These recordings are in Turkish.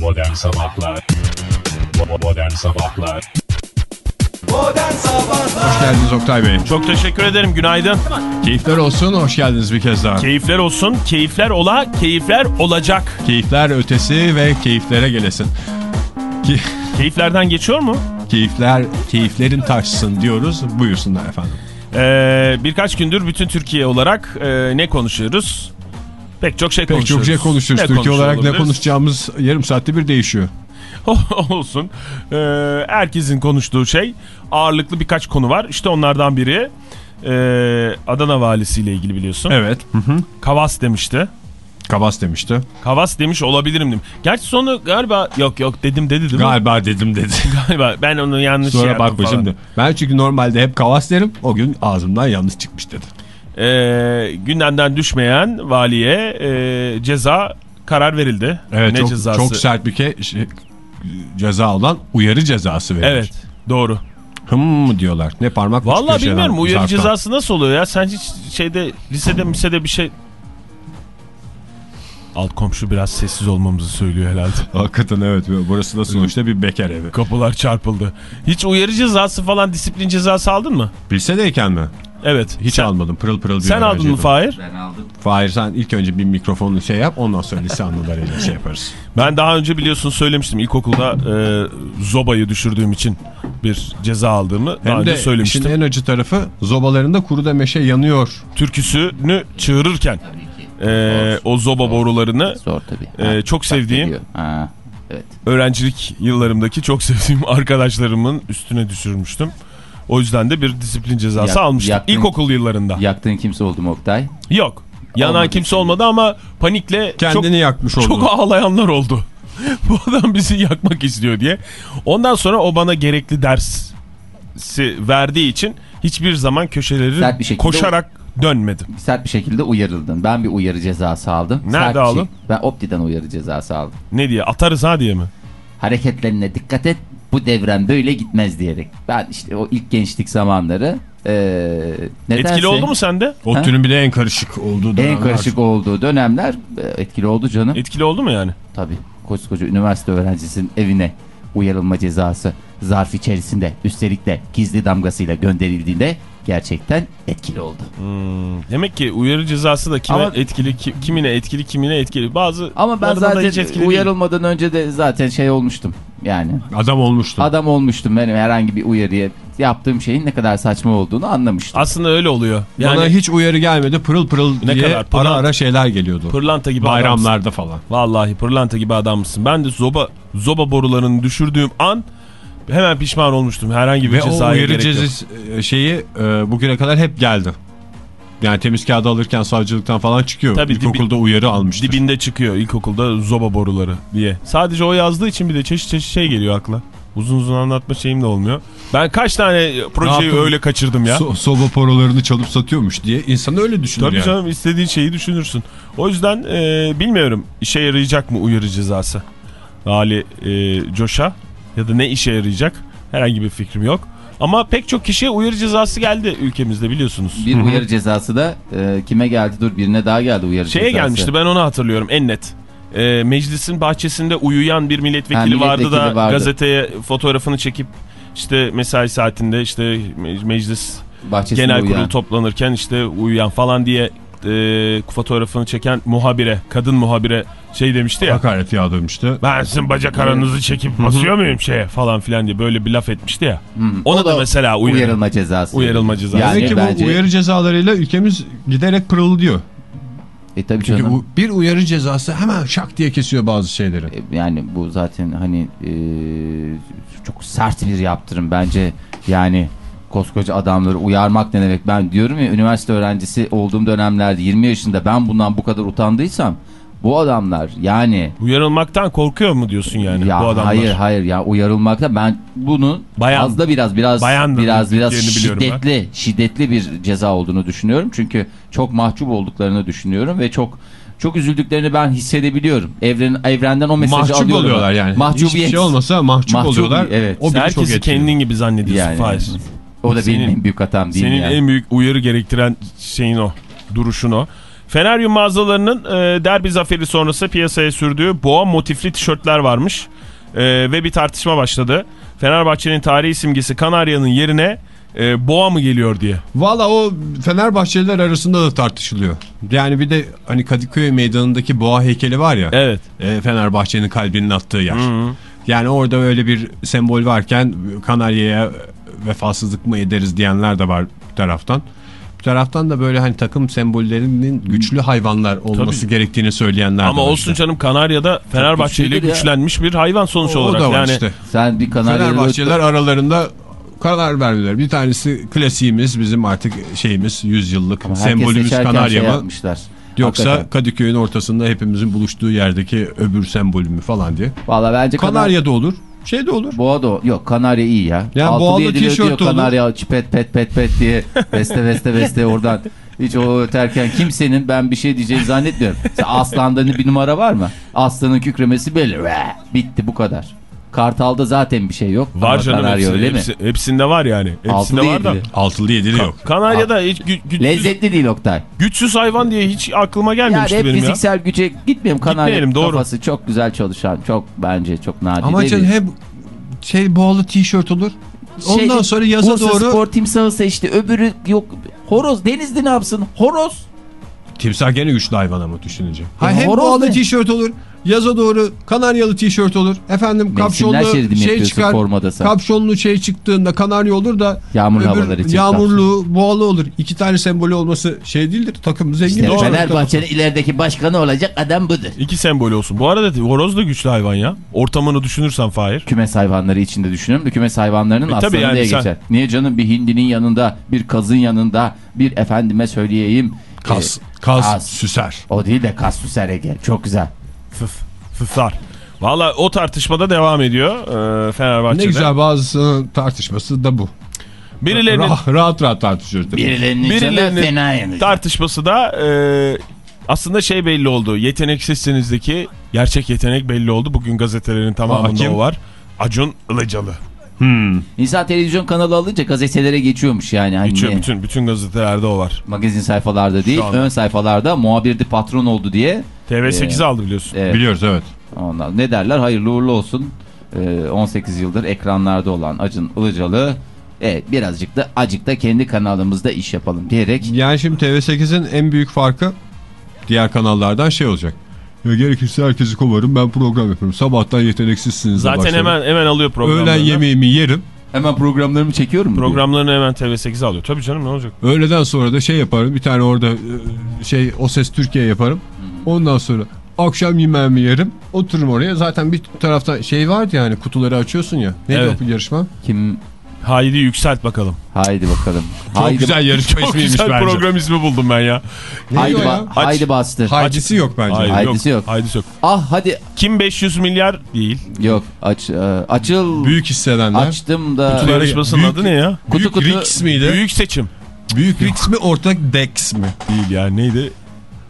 Modern Sabahlar Modern Sabahlar Modern Sabahlar Hoş geldiniz Oktay Bey. Çok teşekkür ederim. Günaydın. Keyifler olsun. Hoş geldiniz bir kez daha. Keyifler olsun. Keyifler ola, keyifler olacak. Keyifler ötesi ve keyiflere gelesin. Ki Keyiflerden geçiyor mu? keyifler keyiflerin taşsın diyoruz. Buyursunlar efendim. Ee, birkaç gündür bütün Türkiye olarak e, ne konuşuyoruz? Pek çok şey Pek konuşuyoruz. çok şey konuşuyoruz. Ne Türkiye olarak ne olabiliriz? konuşacağımız yarım saatte bir değişiyor. olsun. Ee, herkesin konuştuğu şey ağırlıklı birkaç konu var. İşte onlardan biri e, Adana valisiyle ilgili biliyorsun. Evet. Hı hı. Kavas demişti. Kabas demişti. Kavas demiş olabilirim dedim. Gerçi sonra galiba yok yok dedim dedi değil mi? Galiba dedim dedi. Galiba ben onu yanlış şey Sonra yaptım bakma şimdi. Ben çünkü normalde hep kavas derim. O gün ağzımdan yanlış çıkmış dedi. Ee, gündemden düşmeyen valiye e, ceza karar verildi. Evet ne çok, cezası? çok sert bir ke şey, ceza olan uyarı cezası verilir. Evet doğru. Hım mı diyorlar. Ne parmak köşeden, bilmiyorum uyarı zarftan. cezası nasıl oluyor ya? Sen hiç şeyde lisede misede bir şey... Alt komşu biraz sessiz olmamızı söylüyor herhalde. Hakikaten evet. Burası da sonuçta bir bekar evi. Kapılar çarpıldı. Hiç uyarı cezası falan disiplin cezası aldın mı? Lisedeyken mi? Evet. Hiç sen, almadım. Pırıl pırıl bir Sen aldın mı. Fahir? Ben aldım. Fahir sen ilk önce bir mikrofonu şey yap ondan sonra lise anılarıyla şey yaparız. Ben daha önce biliyorsun söylemiştim. İlkokulda e, zobayı düşürdüğüm için bir ceza aldığımı daha Hem önce de söylemiştim. işin en acı tarafı zobalarında kuruda meşe yanıyor. Türküsünü çığırırken e, o zoba borularını Zor tabii. Ee, çok bak sevdiğim-. Ha, evet. öğrencilik yıllarımdaki çok sevdiğim arkadaşlarımın üstüne düşürmüştüm. O yüzden de bir disiplin cezası Yak- almıştım. yaktın- İlkokul yıllarında. Yaktığın kimse oldu mu Oktay? Yok. Yanan Olmadı kimse işte. olmadı ama panikle Kendini çok, yakmış oldu. çok ağlayanlar oldu. Bu adam bizi yakmak istiyor diye. Ondan sonra o bana gerekli dersi verdiği için hiçbir zaman köşeleri bir koşarak dönmedim. Sert bir şekilde uyarıldın. Ben bir uyarı cezası aldım. Nerede Sert bir aldın? Ben Opti'den uyarı cezası aldım. Ne diye? Atarız ha diye mi? Hareketlerine dikkat et. Bu devren böyle gitmez diyerek. Ben işte o ilk gençlik zamanları eee nedense Etkili oldu mu sende? ODTÜ'nün bile en karışık olduğu en dönemler. karışık olduğu dönemler etkili oldu canım. Etkili oldu mu yani? Tabii koskoca üniversite öğrencisinin evine uyarılma cezası zarf içerisinde üstelik de gizli damgasıyla gönderildiğinde gerçekten etkili oldu. Demek ki uyarı cezası da kime Ama- etkili, ki- kimine etkili, kimine etkili. Bazı Ama ben hiç zaten değil. uyarılmadan önce de zaten şey olmuştum. Yani Adam olmuştu. adam olmuştum benim herhangi bir uyarıya yaptığım şeyin ne kadar saçma olduğunu anlamıştım. Aslında öyle oluyor. Yani Bana hiç uyarı gelmedi. Pırıl pırıl Ne diye kadar? Pırlant- ara ara şeyler geliyordu. pırlanta gibi adamsın. Bayramlarda falan. Vallahi pırlanta gibi adammışsın. Ben de zoba zoba borularını düşürdüğüm an hemen pişman olmuştum. Herhangi bir Ve o cezaya uyarı gerek yok. cezası e, şeyi e, bugüne kadar hep geldi. Yani temiz kağıdı alırken savcılıktan falan çıkıyor. Tabii, İlkokulda uyarı almıştır. Dibinde çıkıyor ilkokulda zoba boruları diye. Sadece o yazdığı için bir de çeşit çeşit şey geliyor akla. Uzun uzun anlatma şeyim de olmuyor. Ben kaç tane projeyi öyle kaçırdım ya. So soba porolarını çalıp satıyormuş diye insan öyle düşünür Tabii yani. canım istediğin şeyi düşünürsün. O yüzden e, bilmiyorum işe yarayacak mı uyarı cezası? Ali e, Coş'a ya da ne işe yarayacak? Herhangi bir fikrim yok. Ama pek çok kişiye uyarı cezası geldi ülkemizde biliyorsunuz. Bir uyarı cezası da e, kime geldi? Dur birine daha geldi uyarı Şeye cezası. gelmişti ben onu hatırlıyorum en net. E, meclisin bahçesinde uyuyan bir milletvekili, Ha, vardı da milletvekili vardı. gazeteye fotoğrafını çekip işte mesai saatinde işte me- meclis Bahçesinde genel uyuyan. kurul toplanırken işte uyuyan falan diye e, fotoğrafını çeken muhabire, kadın muhabire şey demişti ya. Hakaret yağdırmıştı. Ben sizin bacak aranızı çekip basıyor muyum şeye falan filan diye böyle bir laf etmişti ya. Ona da mesela uyarı. uyarılma cezası. Uyarılma cezası. Yani Demek ki bence... bu uyarı cezalarıyla ülkemiz giderek pırıldıyor. E tabii Çünkü canım. bu bir uyarı cezası hemen şak diye kesiyor bazı şeyleri. E, Yani bu zaten hani e, çok sert bir yaptırım bence. Yani koskoca adamları uyarmak ne demek? Ben diyorum ya üniversite öğrencisi olduğum dönemlerde 20 yaşında ben bundan bu kadar utandıysam bu adamlar yani Uyarılmaktan korkuyor mu diyorsun yani ya bu adamlar? hayır hayır ya uyarılmakta ben bunu Bayan- fazla biraz biraz bayan biraz biraz şiddetli şiddetli bir ceza olduğunu düşünüyorum. Çünkü çok mahcup olduklarını düşünüyorum ve çok çok üzüldüklerini ben hissedebiliyorum. Evren, evrenden o mesajı Mahcup alıyorum. oluyorlar yani. Mahcubiyet. Hiçbir şey olmasa mahcup, Mahcubi, oluyorlar. evet. O bile çok Herkesi etkili. kendin gibi zannediyorsun Yani. Faiz. O da Senin- benim en büyük hatam değil Senin yani. en büyük uyarı gerektiren şeyin o. Duruşun o. Feneryum mağazalarının e, derbi zaferi sonrası piyasaya sürdüğü boğa motifli tişörtler varmış. E, ve bir tartışma başladı. Fenerbahçe'nin tarihi simgesi Kanarya'nın yerine e, boğa mı geliyor diye. Valla o Fenerbahçeliler arasında da tartışılıyor. Yani bir de hani Kadıköy meydanındaki boğa heykeli var ya. Evet. e, Fenerbahçe'nin kalbinin attığı yer. Yani orada öyle bir sembol varken Kanarya'ya vefasızlık mı ederiz diyenler de var bir taraftan. Bir taraftan da böyle hani takım sembollerinin güçlü hayvanlar olması Tabii. gerektiğini söyleyenler de Ama olsun işte. canım Kanarya'da Fenerbahçe ile ya. güçlenmiş bir hayvan sonuç O, o olarak. da var yani işte. Sen bir kanaryalı Fenerbahçeliler aralarında karar verdiler. Bir tanesi klasiğimiz bizim artık şeyimiz 100 yıllık Ama sembolümüz Kanarya şey mı? yapmışlar. Yoksa Hakikaten. Kadıköy'ün ortasında hepimizin buluştuğu yerdeki öbür sembolü mü falan diye. Valla bence kanarya... Kanarya da olur. Şey de olur. Boğa da yok kanarya iyi ya. Ya Altılı yedili tişört de olur. kanarya pet pet pet pet diye beste beste beste oradan. Hiç o öterken kimsenin ben bir şey diyeceğini zannetmiyorum. Aslan'da bir numara var mı? Aslanın kükremesi belli. Bitti bu kadar. Kartal'da zaten bir şey yok. var Ama canım kanarya hepsi, öyle hepsi- mi? hepsinde var yani. Hepsinde Altılı var da. Altılı yedili yok. Kanarya'da hiç gü- güçsüz, Lezzetli değil Oktay. güçsüz hayvan diye hiç aklıma Yani gelmemişti hep benim ya. fiziksel güce gitmeyelim. Kanarya Gitmeyelim, doğru. kafası çok güzel çalışan. Çok bence çok nadir Ama canım hep şey boğalı tişört olur. Ondan Şeyde, sonra yaza Bursa doğru spor timsahı seçti. Öbürü yok. Horoz. Denizli ne yapsın? Horoz. timsah gene güçlü hayvan ama düşününce. Ha, hem boğalı tişört olur. Yaza doğru kanaryalı tişört olur. Efendim kapşonlu şey çıkar. formada sen? Kapşonlu şey çıktığında kanarya olur da Yağmurlu öbür havalar için Yağmurlu boğalı olur. İki tane sembolü olması şey değildir. Takım zengin İşte. Fenerbahçe'nin ilerideki başkanı olacak adam budur. İki sembol olsun. Bu arada horoz da güçlü hayvan ya. Ortamını düşünürsen Fahir. Kümes hayvanları içinde düşünüyorum da kümes hayvanlarının E, aslanı yani diye sen- geçer. Niye canım bir hindinin yanında, bir kazın yanında, bir efendime söyleyeyim. Kas, e, kas, kas. süser. o değil de kas süser Ege. Çok güzel. Fıf, fıflar. Valla o tartışmada devam ediyor e, Fenerbahçe'de. Ne güzel bazı tartışması da bu. Birilerinin Ra- rahat rahat tartışıyoruz. tabii. Birilerinin, Birilerinin fena tartışması da e, aslında şey belli oldu. Yeteneksizsinizdeki gerçek yetenek belli oldu. Bugün gazetelerin tamamında kim? o var. Acun Ilıcalı. İnsan televizyon kanalı alınca gazetelere geçiyormuş yani. Hani Geçiyor bütün bütün gazetelerde o var. magazin sayfalarda değil, ön sayfalarda muhabirdi patron oldu diye. TV8 aldı biliyorsun. Evet. Biliyoruz evet. Onlar ne derler? Hayırlı uğurlu olsun. Ee, 18 yıldır ekranlarda olan Acun Ilıcalı evet birazcık da acık da kendi kanalımızda iş yapalım diyerek Yani şimdi TV8'in en büyük farkı diğer kanallardan şey olacak. Ya gerekirse herkesi kovarım ben program yapıyorum. Sabahtan yeteneksizsiniz. Zaten hemen hemen alıyor programlarını. Öğlen yemeğimi yerim. Hemen programlarımı çekiyorum diyor. Programlarını hemen TV8 alıyor. Tabii canım ne olacak? Öğleden sonra da şey yaparım. Bir tane orada e, şey O Ses Türkiye yaparım. Ondan sonra akşam yemeğimi yerim. Otururum oraya. Zaten bir taraftan şey vardı yani kutuları açıyorsun ya. Neydi Evet. o yarışma? Kim? Haydi yükselt bakalım. Haydi bakalım. Çok haydi, güzel yarışma Çok ismiymiş güzel bence. program ismi buldum ben ya. Haydi, ba- ya? haydi bastır. Hadisi yok bence. Hayır, Haydisi yok. Haydisi yok. Ah hadi. Kim 500 milyar değil. Yok aç, e, açıl. Büyük hissedenler. Açtım da. Kutu yarışmasının büyük- adı ne ya? Kutu Büyük kutu. Rix miydi? Büyük seçim. Büyük Rix mi ortak Dex mi? Değil ya neydi?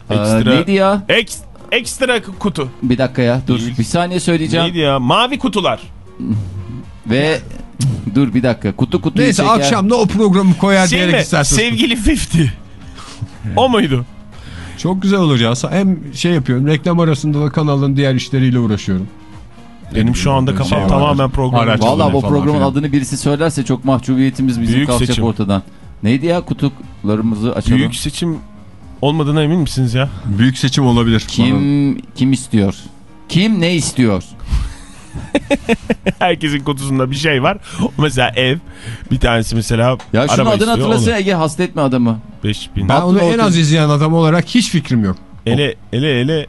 Ee, Ekstra. neydi ya? Eks, ekstra kutu. Bir dakika ya dur. Değil. Bir saniye söyleyeceğim. Neydi ya? Mavi kutular. Ve dur bir dakika. Kutu kutuyu Neyse çeker. akşam da o programı koyar Şey diyerek mi? isterseniz. Sevgili 50. o muydu? Çok güzel olur ya. Hem şey yapıyorum reklam arasında da kanalın diğer işleriyle uğraşıyorum. Benim şu anda kafam Şey tamamen program. Valla falan programın filan. adını birisi söylerse çok mahcubiyetimiz bizim Büyük kalkacak seçim. ortadan. Neydi ya kutuklarımızı açalım. Büyük seçim olmadığına emin misiniz ya? Büyük seçim olabilir. Kim kim istiyor? Kim ne istiyor? Herkesin kutusunda bir şey var. Mesela ev. Bir tanesi mesela Ya şunun adını istiyor, hatırlasana onu. Ege hastetme adamı. 5000. Ben onu en az izleyen adam olarak hiç fikrim yok. Ele ele ele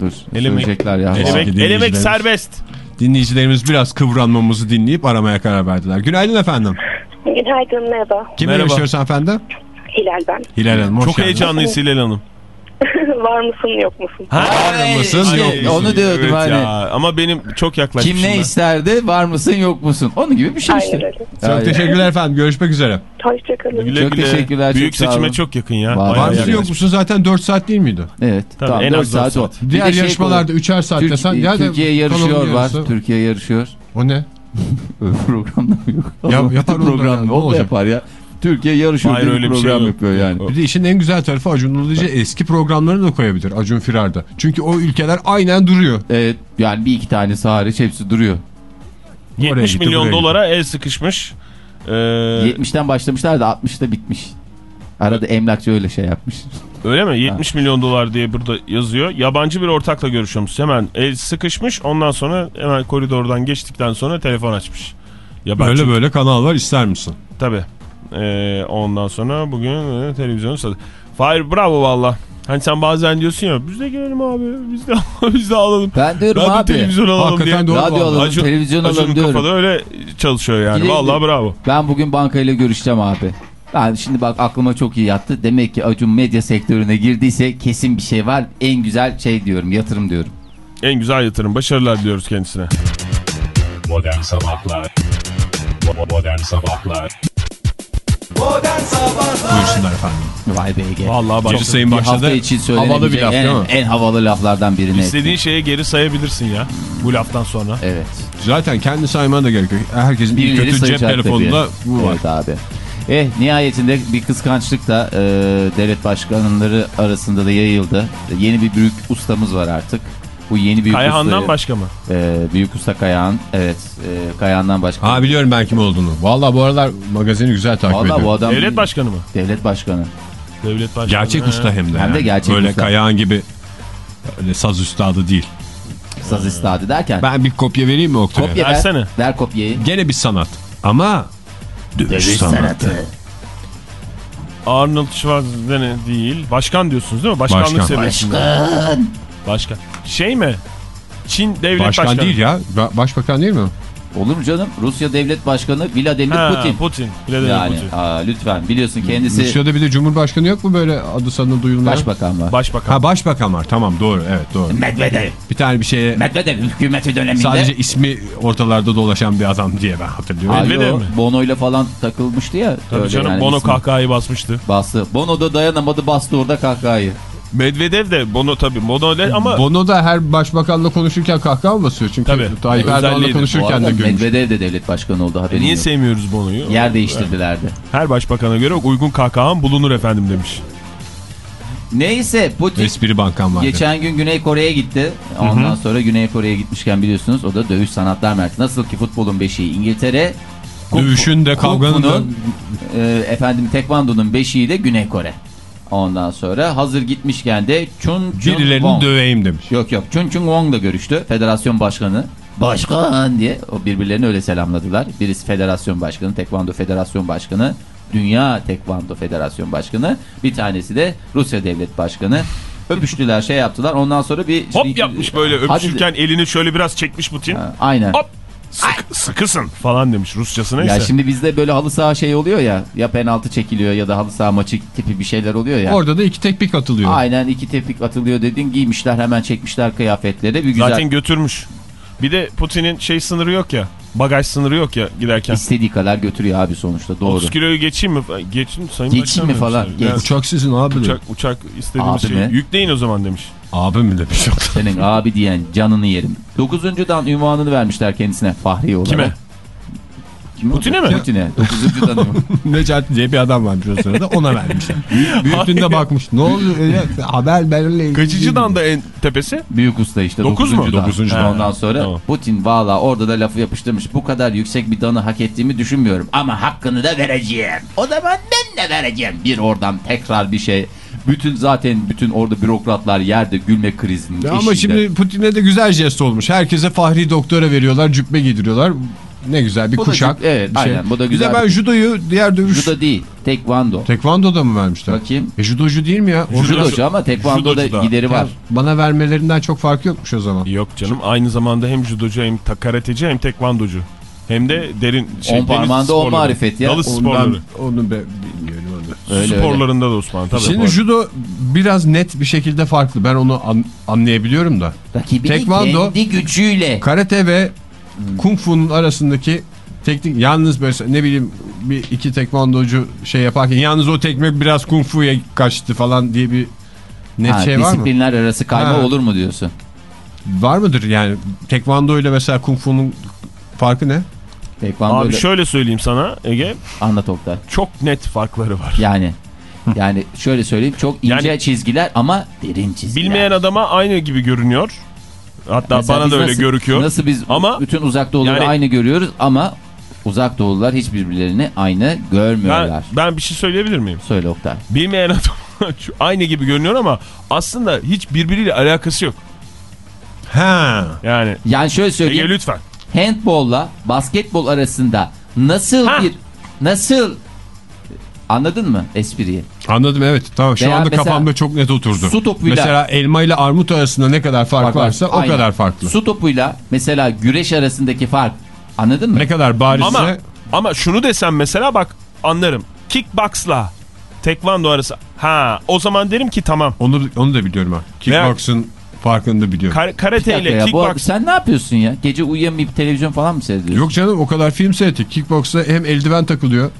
Dur Elemek- söyleyecekler ya. elemek, elemek serbest. Dinleyicilerimiz biraz kıvranmamızı dinleyip aramaya karar verdiler. Günaydın efendim. Günaydın merhaba. Kimle Merhaba. görüşüyoruz efendim? Hilal ben. Hilal Hanım hoş Çok geldiniz. heyecanlıyız Hilal Hanım. Var mısın yok musun? Ha, Ay, mısın, işte yok musun? Onu diyordum evet hani. ya. Ama benim çok yaklaşmışım Kim ne ben. isterdi? Var mısın yok musun? Onun gibi bir şey Aynen işte. öyle. Çok Yani- teşekkürler efendim. Görüşmek üzere. Hoşçakalın. Güle Çok güle. teşekkürler, Büyük çok seçime çok yakın ya. Var- Var Var mısın yok musun zaten 4 saat değil miydi? Evet. Tabii, tamam, en az dört saat o. saat. Diğer şey yarışmalarda koy- 3'er saat Türk- desen. ya da Türkiye yarışıyor var. Türkiye yarışıyor. O ne? Programda mı yok? Yap- yapar program ya, ne olacak? yapar ya. Türkiye yarışıyor Hayır, öyle bir şey program yok. yapıyor yani. Bir de işin en güzel tarafı Acun Ilıcı eski programlarını da koyabilir Acun Firar'da. Çünkü o ülkeler aynen duruyor. Evet yani bir iki tanesi hariç hepsi duruyor. 70 gitti, milyon dolara el sıkışmış. Ee, 70'ten başlamışlar da 60'ta bitmiş. Arada emlakçı öyle şey yapmış. öyle mi? 70 milyon dolar diye burada yazıyor. Yabancı bir ortakla görüşüyormuş. Hemen el sıkışmış. Ondan sonra hemen koridordan geçtikten sonra telefon açmış. Yabancı. Böyle böyle kanal var ister misin? Tabii. Ee, ondan sonra bugün e, televizyonu sadı. Fahir bravo valla. Hani sen bazen diyorsun ya biz de gelelim abi biz de, biz de alalım. Ben diyorum Radyo abi. televizyon alalım Hakikaten diye. doğru. Radyo alalım, Acun- televizyon Acun'un alalım diyorum. kafada öyle çalışıyor yani. Gidelim. Valla bravo. Ben bugün bankayla görüşeceğim abi. Ben şimdi bak aklıma çok iyi yattı. Demek ki Acun medya sektörüne girdiyse kesin bir şey var. En güzel şey diyorum yatırım diyorum. En güzel yatırım. Başarılar diliyoruz kendisine. Modern Sabahlar Modern Sabahlar Buyursunlar efendim. Vay be Ege. Vallahi Bir başladı. hafta için Havalı bir laf en, mi? en havalı laflardan birini. İstediğin şeye geri sayabilirsin ya. Bu laftan sonra. Evet. Zaten kendi saymana da gerek yok. Herkesin bir kötü cep telefonunda bu var. Evet abi. Eh nihayetinde bir kıskançlık da e, devlet başkanları arasında da yayıldı. Yeni bir büyük ustamız var artık. Bu yeni büyük Kayahan'dan ustayı- başka mı? e, büyük usta Kayahan. Evet. E, Kayahan'dan başka. Ha biliyorum ben kim olduğunu. Valla bu aralar magazini güzel takip Valla ediyorum. bu adam Devlet başkanı mı? devlet başkanı. Devlet başkanı. Gerçek He. usta hem de. Hem de yani. gerçek Böyle usta. Kayağan gibi öyle saz üstadı değil. Saz istadı derken. Ben bir kopya vereyim mi Oktay'a? kopya ver. Versene. Ver kopyayı. Gene bir sanat. Ama dövüş, sanatı. Arnold Schwarzenegger değil. Başkan diyorsunuz değil mi? Başkanlık Başkan. seviyesinde. Başkan. Başkan. Şey mi? Çin devlet Başkan başkanı. değil ya. Ba- Başbakan değil mi? Olur mu canım? Rusya devlet başkanı Vladimir Ha, Putin. Putin. Vladimir Yani Putin. aa, lütfen biliyorsun kendisi Rusya'da bir de Cumhurbaşkanı yok mu böyle adı sanı duyulmayan? başbakan var. Başbakan. Ha başbakan var tamam doğru evet doğru. Medvedev. Bir tane bir şeye Medvedev hükümeti döneminde. sadece ismi ortalarda dolaşan bir adam diye ben hatırlıyorum. Ay, Medvedev o mi? Bono ile falan takılmıştı ya. Tabii canım yani Bono ismi. kahkahayı basmıştı. Bastı. Bono da dayanamadı bastı orada kahkahayı. Medvedev de Bono tabii. Bono de ama Bono da her başbakanla konuşurken kahkaha mı basıyor? Çünkü Tabii. Tayyip Erdoğan'la konuşurken de görmüş. Medvedev de devlet başkanı oldu haberin niye yok. sevmiyoruz Bono'yu? Yer değiştirdilerdi. Her başbakana göre uygun kahkahan bulunur efendim demiş. Neyse Putin Espri bankam geçen gün Güney Kore'ye gitti. Ondan sonra Güney Kore'ye gitmişken biliyorsunuz o da dövüş sanatlar merkezi. Nasıl ki futbolun beşiği İngiltere. Dövüşün de, kavganın da- e, efendim tekvandonun beşiği de Güney Kore. Ondan sonra hazır gitmişken de Chun Chun Birilerini Wong. döveyim demiş. Yok yok Chun Chun Wong'la görüştü. Federasyon başkanı. Başkan diye o birbirlerini öyle selamladılar. Birisi federasyon başkanı, Tekvando Federasyon Başkanı, Dünya Tekvando Federasyon Başkanı. Bir tanesi de Rusya Devlet Başkanı. Öpüştüler şey yaptılar. Ondan sonra bir... Hop yapmış böyle Hadi- öpüşürken elini şöyle biraz çekmiş Putin. Ha, Aynen. Hop sık, sıkısın falan demiş Rusçası neyse. Ya şimdi bizde böyle halı saha şey oluyor ya. Ya penaltı çekiliyor ya da halı saha maçı tipi bir şeyler oluyor ya. Orada da iki tekbik atılıyor. Aynen iki tepik atılıyor dedin. Giymişler hemen çekmişler kıyafetleri. Bir güzel Zaten götürmüş. Bir de Putin'in şey sınırı yok ya. Bagaj sınırı yok ya giderken. istediği kadar götürüyor abi sonuçta doğru. 30 kiloyu geçeyim mi? Geçin sayın Geçeyim Başkan mi falan? Geç. Yani Uçak sizin abi. uçak, uçak istediğimiz Abi şey. mi? Yükleyin o zaman demiş. Abi mi demiş. Senin abi diyen canını yerim. Dokuzuncudan ünvanını vermişler kendisine Fahri olarak. Kime? Kime Putin'e mi? Putin'e. Dokuzuncudan ünvan. Necati diye bir adam varmış o sırada ona vermişler. Büyüklüğünde bakmış. Ne oluyor? Haber benimle ilgili. Kaçıncıdan da en tepesi? Büyük usta işte. Dokuz mu? Dokuzuncudan. Ondan sonra Tamam. Putin valla orada da lafı yapıştırmış. Bu kadar yüksek bir danı hak ettiğimi düşünmüyorum. Ama hakkını da vereceğim. O zaman ben de vereceğim. Bir oradan tekrar bir şey. Bütün zaten bütün orada bürokratlar yerde gülme krizinin Ya ama şimdi Putin'e de güzel jest olmuş. Herkese fahri doktora veriyorlar, cübbe giydiriyorlar. Ne güzel bir Bu da kuşak. cübbe, evet, bir şey. aynen, bu da Bir güzel de ben bir- judoyu diğer dövüş... Judo değil. Tekvando. Tekvando'da mı vermişler? Bakayım. E judocu değil mi ya? Judocu ama tekvandoda Judocu da. gideri var. Bana vermelerinden çok fark yokmuş o zaman. Yok canım aynı zamanda hem judocu hem karateci hem tekvandocu. Hem de derin şey, On parmağında on marifet ya. Dalış sporları. ben, onu be, Öyle Sporlarında da Osman tabii. Şimdi judo biraz net bir şekilde farklı. Ben onu an- anlayabiliyorum da. Rakibini Tekvando- kendi gücüyle. Karate ve kung fu'nun arasındaki teknik yalnız böyle ne bileyim bir iki tekvandocu şey yaparken yalnız o tekme biraz kung fu'ya kaçtı falan diye bir net Ha, şey var mı? disiplinler arası kayma Ha. olur mu diyorsun? Var mıdır yani tekvando ile mesela kung fu'nun farkı ne? Tekvando Abi ile- şöyle söyleyeyim sana Ege. Anlat Oktay. Çok net farkları var. Yani yani şöyle söyleyeyim çok ince Yani- çizgiler ama derin çizgiler. Bilmeyen adama aynı gibi görünüyor. Hatta Mesela bana da öyle nasıl- görüküyor. Nasıl biz Ama bütün uzak doğuları yani- aynı görüyoruz ama uzak doğulular hiç birbirlerini aynı ben, görmüyorlar. ben bir şey söyleyebilir miyim? Söyle Oktay. Bilmeyen adam aynı gibi görünüyor ama aslında hiç birbiriyle alakası yok. Ha. Yani Yani şöyle Ege söyleyeyim. lütfen. Handbolla basketbol arasında nasıl Ha. bir nasıl anladın mı espriyi? Anladım evet. Tamam şu Veya anda kafamda çok net oturdu. su topuyla- Mesela elma ile armut arasında ne kadar fark, Fark var. varsa o Aynen. kadar farklı. Su topuyla mesela güreş arasındaki fark anladın mı? Ne kadar barizse Ama ama şunu desem mesela bak anlarım. Kickbox'la tekvando arası. Ha o zaman derim ki tamam. onu onu da biliyorum ha. Kickbox'ın farkını da biliyorum. Kar- karate ile kickbox. sen ne yapıyorsun ya? Gece uyuyamayıp televizyon falan mı seyrediyorsun? Yok canım o kadar film seyrettik. Kickbox'ta hem eldiven takılıyor.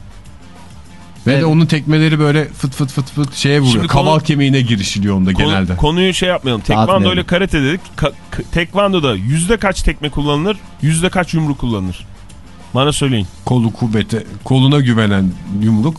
Ve Evet. de onun tekmeleri böyle fıt fıt fıt fıt şeye vuruyor. Şimdi Kaval konu- kemiğine girişiliyor onda Konu- genelde. konuyu şey yapmayalım. Tekvando ile karate dedik. Ka- tekvandoda yüzde kaç tekme kullanılır? Yüzde kaç yumruk kullanılır? Bana söyleyin. Kolu kuvvete, koluna güvenen yumruk,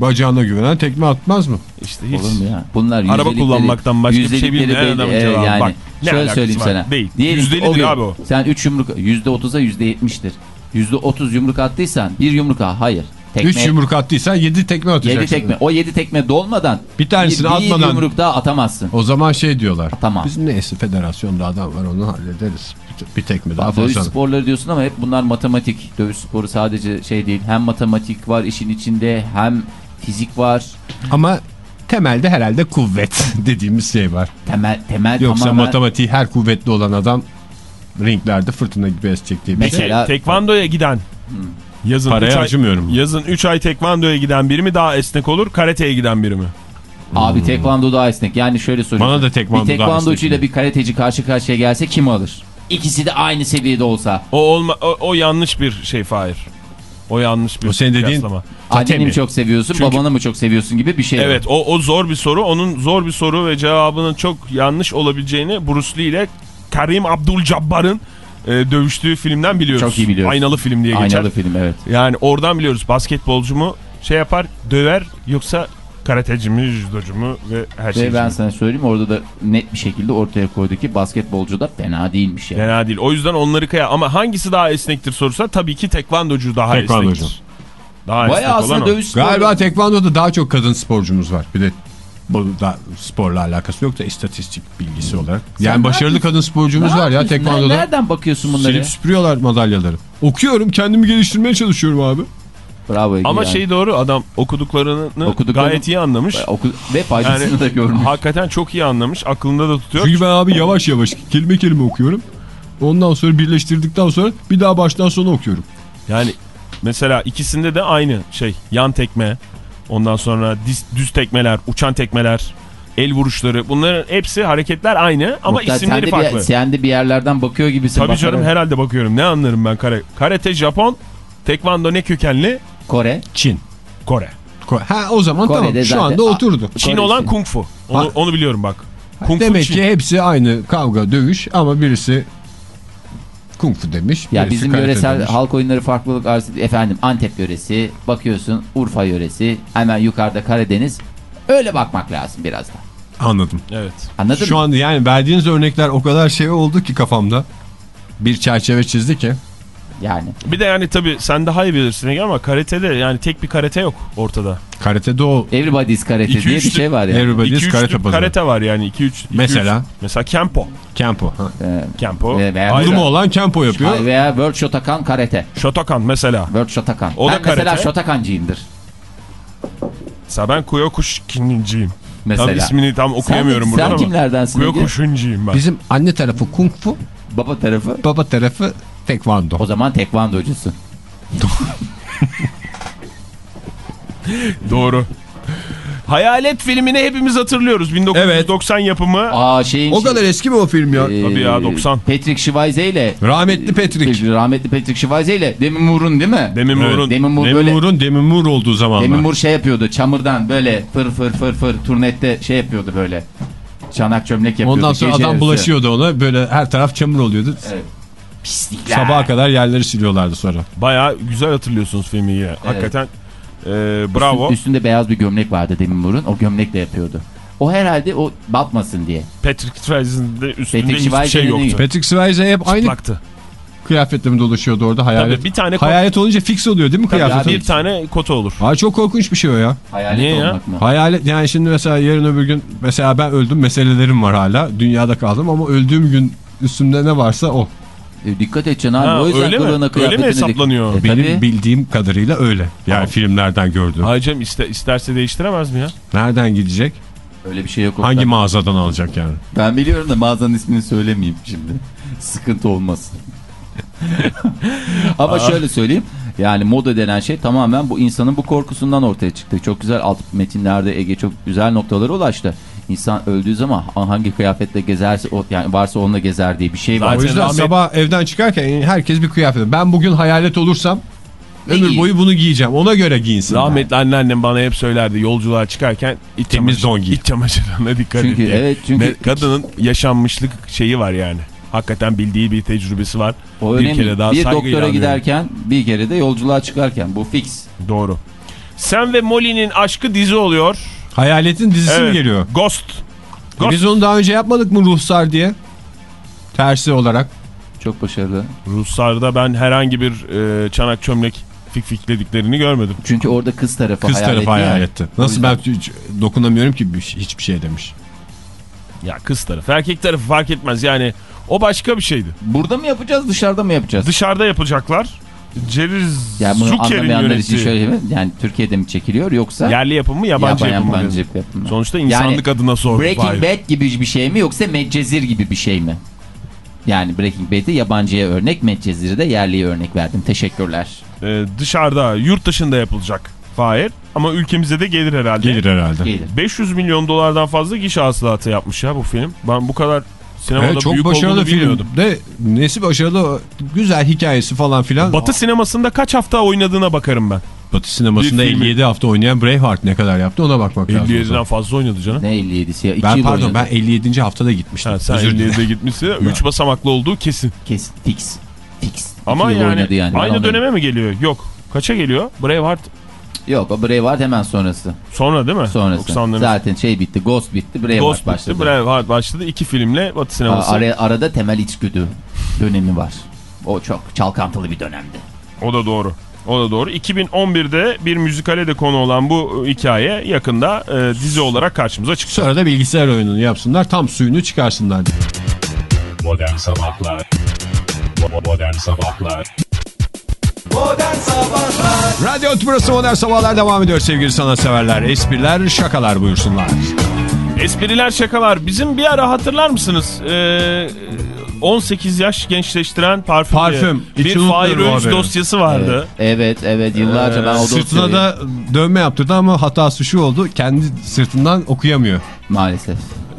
bacağına güvenen tekme atmaz mı? İşte hiç. Olur mu ya? Bunlar Araba kullanmaktan başka bir şey bilmeyen belli. adamın cevabı. yani, Bak, ne şöyle söyleyeyim var? sana. Değil. Diyelim Yüzdelidir o gün abi o. Sen 3 yumruk yüzde 30'a yüzde 70'tir. Yüzde 30 yumruk attıysan bir yumruk at. Hayır. 3 yumruk attıysan 7 tekme atacaksın. 7 tekme. O 7 tekme dolmadan Bir tanesini bir, atmadan- bir yumruk daha atamazsın. O zaman şey diyorlar. Tamam. Biz neyse federasyonda adam var onu hallederiz. Bir- tekme daha Bak, dövüş fazla. sporları diyorsun ama hep bunlar matematik. Dövüş sporu sadece şey değil. Hem matematik var işin içinde hem fizik var. Ama temelde herhalde kuvvet dediğimiz şey var. Temel temel Yoksa tamamen matematiği her kuvvetli olan adam ringlerde fırtına gibi esecek diye bir şey. Mesela- Tekvandoya giden yazın Paraya üç ay, acımıyorum. yazın 3 ay tekvandoya giden biri mi daha esnek olur? Karateye giden biri mi? Abi tekvando daha esnek. Yani şöyle söyleyeyim. Bana da tekvando Bir daha tekvandocuyla esnek. bir karateci karşı karşıya gelse kim alır? İkisi de aynı seviyede olsa. O olma o, o yanlış bir şey Fahir. O yanlış bir O senin dediğin-. Anneni mi çok seviyorsun, Çünkü- babanı mı çok seviyorsun gibi bir şey. Evet o, o zor bir soru. Onun zor bir soru ve cevabının çok yanlış olabileceğini Bruce Lee ile Karim Abdul-Jabbar'ın e, dövüştüğü filmden biliyoruz. Çok iyi biliyoruz. Aynalı film diye geçer. Aynalı film evet. Yani oradan biliyoruz basketbolcu mu şey yapar döver yoksa karateci mi judocu mu ve her şey. Ve ben sana söyleyeyim orada da net bir şekilde ortaya koydu ki basketbolcu da fena değilmiş yani. Fena değil. O yüzden onları kıya ama hangisi daha esnektir sorsa tabii ki tekvandocu daha Tekvandocu. esnektir. Daha Bayağı esnek olan aslında dövüş sporu. Galiba tekvandoda daha çok kadın sporcumuz var. Bir de bu da sporla alakası yok da istatistik bilgisi olarak. Yani ne başarılı yapıyorsun? kadın sporcumuz Ne var ya tekvandoda. Nereden bakıyorsun bunları? Silip süpürüyorlar madalyaları. Okuyorum kendimi geliştirmeye çalışıyorum abi. Bravo Ege Ama yani. şey doğru adam okuduklarını Okuduklarını- gayet iyi anlamış. Oku- ve faydasını Yani da görmüş. hakikaten çok iyi anlamış. Aklında da tutuyor. Çünkü ben abi yavaş yavaş kelime kelime okuyorum. Ondan sonra birleştirdikten sonra bir daha baştan sona okuyorum. Yani mesela ikisinde de aynı şey. Yan tekme, ondan sonra diz, düz tekmeler, uçan tekmeler, el vuruşları. Bunların hepsi hareketler aynı ama Oktay, isimleri sen farklı. Bir, sen de bir yerlerden bakıyor gibisin. Tabii Bak, canım herhalde bakıyorum. Ne anlarım ben kare. Karate Japon, tekvando ne kökenli? Kore. Çin. Kore. Ko- Ha o zaman Kore'de tamam şu anda oturdu. Çin Kore olan kung fu. Onu, Ha. onu biliyorum bak. Kung fu Demek Çin. ki hepsi aynı kavga dövüş ama birisi kung fu demiş. Ya bizim yöresel demiş. halk oyunları farklılık arz. Efendim Antep yöresi, bakıyorsun Urfa yöresi, hemen yukarıda Karadeniz. Öyle bakmak lazım biraz da. Anladım. Evet. Anladın Şu mı? an yani verdiğiniz örnekler o kadar şey oldu ki kafamda. Bir çerçeve çizdi ki. Yani. Bir de yani tabii sen daha iyi bilirsin Ege ama karatede yani tek bir karate yok ortada. Karatede o Everybody's karate İki, diye üç bir şey var ya. Everybody's 2-3 karate pazarı. karate var yani 2 3 Mesela? mesela Kempo. Kempo. Ha. Ee, Kempo. Ve- veya-. Durumu olan kempo yapıyor. Ay veya World Shotokan karate. Shotokan mesela. World Shotokan. O da ben mesela karate. Shotokancıyımdır. Mesela ben Kuyokushinciyim. Mesela. Tam ismini tam okuyamıyorum sen, buradan sen ama. kimlerdensin Ege? Kuyokushinciyim ben. Bizim anne tarafı kung fu, Baba tarafı. baba tarafı tekvando. O zaman tekvandocusun. Doğru. Hayalet filmini hepimiz hatırlıyoruz. 1990 yapımı. Aa şeyin... O kadar eski mi o film ya? Ee, Tabii ya, 90. Patrick Schweizer ile Rahmetli Patrick. rahmetli Patrick Schweizer ile Demi Moore'un değil mi? Demi Moore'un. Demi Moore Demi Moore'un Demi Moore olduğu zamanlar. Demi Moore şey yapıyordu çamurdan böyle fır fır fır fır turnette şey yapıyordu böyle. Çanak çömlek yapıyordu. Ondan sonra gece adam bulaşıyordu ona. Böyle her taraf çamur oluyordu. Evet. Pislikler. Sabaha kadar yerleri siliyorlardı sonra. Baya güzel hatırlıyorsunuz filmi yine. Hakikaten e, bravo. Üstün- üstünde beyaz bir gömlek vardı Demi Moore'un. O gömlekle yapıyordu. O herhalde o batmasın diye. Patrick Swayze'nin de üstünde Patrick hiçbir şey yoktu. değil. Patrick Swayze hep aynı Çıplaktı. kıyafetle mi dolaşıyordu orada hayalet? Tabii bir tane kot- Hayalet olunca fix oluyor değil mi kıyafet? bir tane kota olur. Aa, çok korkunç bir şey o ya. Hayalet Niye ya? olmak mı? Hayalet yani şimdi mesela yarın öbür gün mesela ben öldüm meselelerim var hala. Dünyada kaldım ama öldüğüm gün üstümde ne varsa o. E, dikkat edeceksin abi. Ha, o yüzden öyle mi? kılığına, Öyle mi kıyafetine dikkat- hesaplanıyor? E, Benim tabii. bildiğim kadarıyla öyle. Yani Tamam. filmlerden gördüğüm. Hacım iste, isterse değiştiremez mi ya? Nereden gidecek? Öyle bir şey yok. Hangi Oktay. mağazadan alacak yani? Ben biliyorum da mağazanın ismini söylemeyeyim şimdi. Sıkıntı olmasın. Ama şöyle söyleyeyim. Yani moda denen şey tamamen bu insanın bu korkusundan ortaya çıktı. Çok güzel alt metinlerde Ege çok güzel noktalara ulaştı. İnsan öldüğü zaman hangi kıyafetle gezerse o yani varsa onunla gezer diye bir şey var. Zaten O yüzden rahmet- sabah evden çıkarken herkes bir kıyafet. Ben bugün hayalet olursam Ne ömür boyu bunu giyeceğim. Ona göre giyinsin. Rahmetli anneannem bana hep söylerdi yolculuğa çıkarken iç Temiz don giy. iç çamaşırına dikkat Çünkü et evet, çünkü- Ne- kadının yaşanmışlık şeyi var yani. Hakikaten bildiği bir tecrübesi var. O bir önemli. kere daha bir doktora anıyorum. giderken bir kere de yolculuğa çıkarken bu fix. Doğru. Sen ve Molly'nin aşkı dizi oluyor. Hayaletin dizisi mi Evet. geliyor? Ghost. E Ghost. Biz onu daha önce yapmadık mı Ruhsar diye? Tersi olarak. Çok başarılı. Ruslarda ben herhangi bir e, çanak çömlek fikfiklediklerini görmedim. Çünkü orada kız tarafı Kız hayaletli tarafı ya. hayaletti. O Nasıl yüzden- ben hiç dokunamıyorum ki bir- hiçbir şey demiş. Ya kız tarafı erkek tarafı fark etmez yani o başka bir şeydi. Burada mı yapacağız dışarıda mı yapacağız? Dışarıda yapacaklar. Cerir Yani bunu Zucker'in anlamayanlar için şöyle mi? Yani Türkiye'de mi çekiliyor yoksa Yerli yapım mı yabancı yabancı, yapım mı? yabancı yapım mı? Sonuçta insanlık adına sorduk. Breaking. Bad gibi bir şey mi yoksa Medcezir gibi bir şey mi? Yani Breaking Bad'i yabancıya örnek, Medcezir'i de yerliye örnek verdim. Teşekkürler. Ee, dışarıda yurt dışında yapılacak Fahir ama ülkemize de gelir herhalde. Gelir herhalde. Gelir. 500 milyon dolardan fazla gişe hasılatı yapmış ya bu film. Ben bu kadar sinemada Evet, çok büyük başarılı film. De nesi başarılı? Güzel hikayesi falan filan. Batı sinemasında kaç hafta oynadığına bakarım ben. Batı sinemasında Bir filmi- 57 hafta oynayan Braveheart ne kadar yaptı ona bakmak lazım. o 57'den zaman. fazla oynadı canım. Ne 57'si ya? 2 Ben yıl pardon oynadı. ben 57. haftada gitmiştim. Ha, sen Özür dilerim. 57'de gitmişsin. 3 basamaklı olduğu kesin. Kesin fix. Fix. Ama yani, yani. Aynı döneme mi geliyor? Yok. Kaça geliyor? Braveheart Yok o Braveheart hemen sonrası. sonra değil mi? Sonrası. 90'ların Zaten şey bitti. Ghost bitti. Braveheart Ghost başladı. bitti, Braveheart başladı. İki filmle Batı sineması. ara- arada temel içgüdü dönemi var. O çok çalkantılı bir dönemdi. O da doğru. O da doğru. 2011'de bir müzikale de konu olan bu e, hikaye yakında e, dizi olarak karşımıza çıktı. Sonra da bilgisayar oyununu yapsınlar tam suyunu çıkarsınlar. Modern Sabahlar Modern Sabahlar Modern Sabahlar Radyo Tübrası Modern Sabahlar devam ediyor sevgili sanatseverler. Espriler, şakalar buyursunlar. Espriler şakalar. Bizim bir ara hatırlar mısınız? Ee, 18 yaş gençleştiren parfüm. Parfüm. Bir Fahir Öğünç dosyası vardı. Evet evet yıllarca ben o Sırtına dosyayı da dövme yaptırdı ama hatası şu oldu. Kendi sırtından okuyamıyor. maalesef.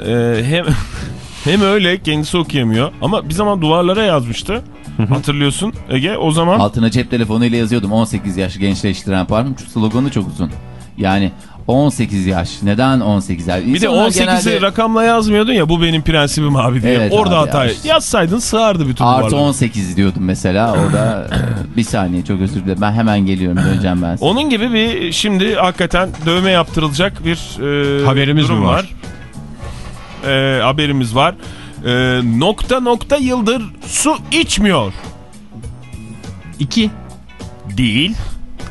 Ee, hem hem öyle kendisi okuyamıyor ama bir zaman duvarlara yazmıştı. Hatırlıyorsun Ege o zaman Altına cep telefonuyla yazıyordum 18 yaş gençleştiren parfüm. Şu sloganı çok uzun. Yani 18 yaş. Neden 18 yaş? bir de İnsanlar 18'i genelde rakamla yazmıyordun ya bu benim prensibim abi diye. Evet Orada abi hata ya. yazsaydın sığardı bütün Artı duvarlara. 18 diyordum mesela. Orada e, bir saniye çok özür dilerim. Ben hemen geliyorum. Döneceğim ben size. Onun gibi bir şimdi hakikaten dövme yaptırılacak bir e, Haberimiz durum mi var? E, haberimiz var. E, nokta nokta yıldır su içmiyor. 2. Değil.